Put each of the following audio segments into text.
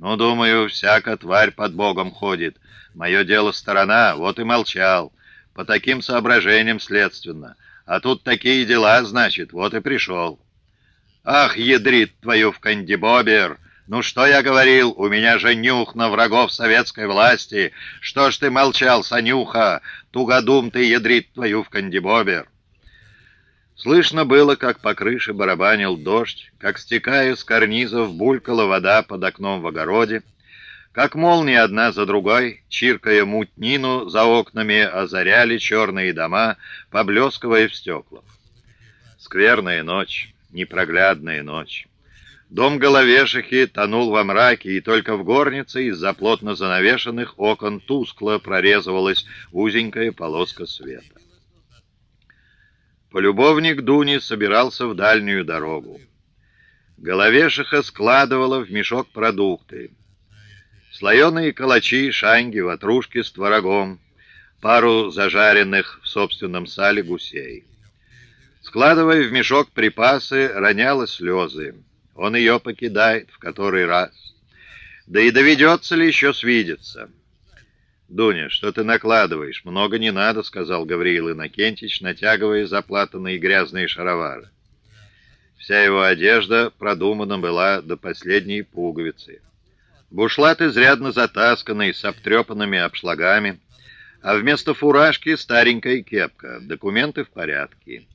Ну, думаю, всяка тварь под Богом ходит. Мое дело сторона, вот и молчал. По таким соображениям следственно. А тут такие дела, значит, вот и пришел. Ах, ядрит твою в кандибобер! Ну что я говорил, у меня же нюх на врагов советской власти. Что ж ты молчал, Санюха? Тугодум ты, ядрит твою в кандибобер. Слышно было, как по крыше барабанил дождь, как, стекая с карнизов, булькала вода под окном в огороде, как молнии одна за другой, чиркая мутнину за окнами, озаряли черные дома, поблескивая в стеклах. Скверная ночь, непроглядная ночь. Дом головешихи тонул во мраке, и только в горнице из-за плотно занавешенных окон тускло прорезывалась узенькая полоска света. Полюбовник Дуни собирался в дальнюю дорогу. Головешиха складывала в мешок продукты. Слоеные калачи, шанги, ватрушки с творогом, пару зажаренных в собственном сале гусей. Складывая в мешок припасы, роняла слезы. Он ее покидает в который раз. Да и доведется ли еще свидеться? «Дуня, что ты накладываешь? Много не надо», — сказал Гавриил Иннокентич, натягивая заплатанные грязные шаровары. Вся его одежда продумана была до последней пуговицы. Бушлат изрядно затасканный, с обтрепанными обшлагами, а вместо фуражки старенькая кепка, документы в порядке.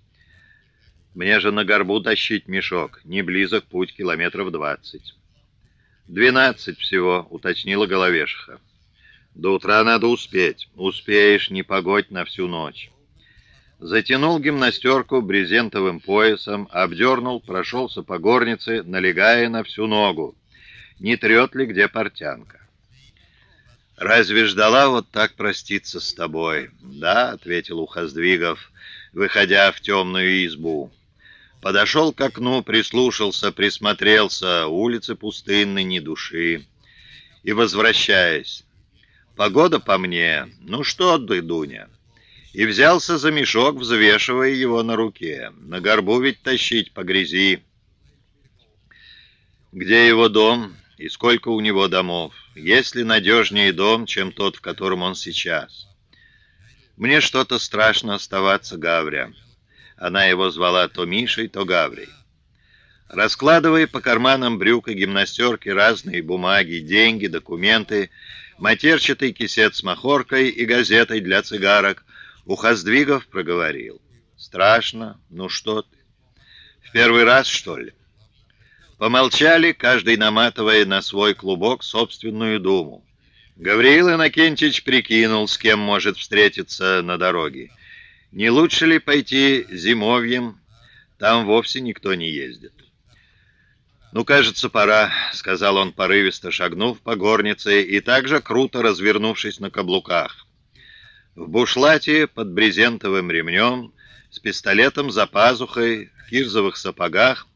Мне же на горбу тащить мешок, не близок путь километров двадцать. «Двенадцать всего», — уточнила Головешиха. До утра надо успеть. Успеешь, не погодь на всю ночь. Затянул гимнастерку брезентовым поясом, обдернул, прошелся по горнице, налегая на всю ногу. Не трет ли где портянка? «Разве ждала вот так проститься с тобой?» «Да», — ответил Ухоздвигов, выходя в темную избу. Подошел к окну, прислушался, присмотрелся, улицы пустынны, ни души. И, возвращаясь, Погода по мне. Ну что ты, Дуня? И взялся за мешок, взвешивая его на руке. На горбу ведь тащить по грязи. Где его дом и сколько у него домов? Есть ли надежнее дом, чем тот, в котором он сейчас? Мне что-то страшно оставаться Гавря. Она его звала то Мишей, то Гаврей. Раскладывая по карманам брюк и гимнастерки разные бумаги, деньги, документы, матерчатый кисет с махоркой и газетой для цигарок, Ухоздвигов проговорил. «Страшно? Ну что ты? В первый раз, что ли?» Помолчали, каждый наматывая на свой клубок собственную думу. Гавриил Иннокентьевич прикинул, с кем может встретиться на дороге. Не лучше ли пойти зимовьем? Там вовсе никто не ездит. «Ну, кажется, пора», — сказал он порывисто, шагнув по горнице и также круто развернувшись на каблуках. В бушлате под брезентовым ремнем, с пистолетом за пазухой, в кирзовых сапогах,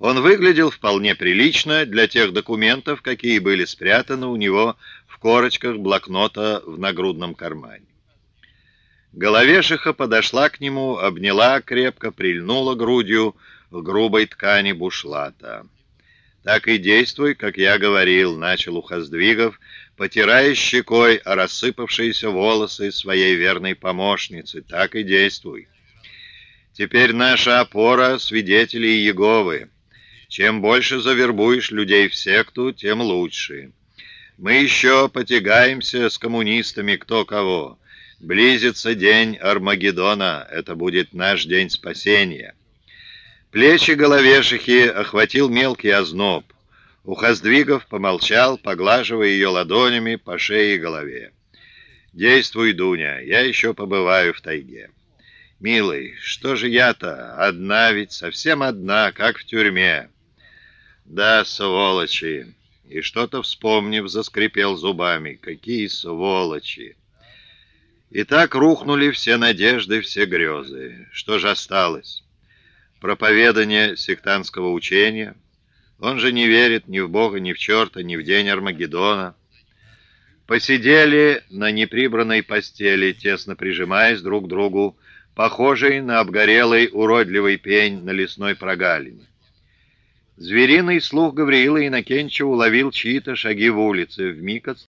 он выглядел вполне прилично для тех документов, какие были спрятаны у него в корочках блокнота в нагрудном кармане. Головешиха подошла к нему, обняла крепко, прильнула грудью в грубой ткани бушлата. «Так и действуй, как я говорил», — начал Ухоздвигов, потирая щекой рассыпавшиеся волосы своей верной помощницы. «Так и действуй. Теперь наша опора — свидетели Иеговы. Чем больше завербуешь людей в секту, тем лучше. Мы еще потягаемся с коммунистами кто кого. Близится день Армагеддона, это будет наш день спасения». Плечи головешихи охватил мелкий озноб. Ухоздвигов помолчал, поглаживая ее ладонями по шее и голове. «Действуй, Дуня, я еще побываю в тайге». «Милый, что же я-то? Одна ведь, совсем одна, как в тюрьме». «Да, сволочи!» И что-то, вспомнив, заскрипел зубами. «Какие сволочи!» И так рухнули все надежды, все грезы. Что же осталось? Проповедание сектантского учения. Он же не верит ни в Бога, ни в черта, ни в день Армагеддона. Посидели на неприбранной постели, тесно прижимаясь друг к другу, похожий на обгорелый уродливый пень на лесной прогалине. Звериный слух Гавриила Иннокенча уловил чьи-то шаги в улице, вмиг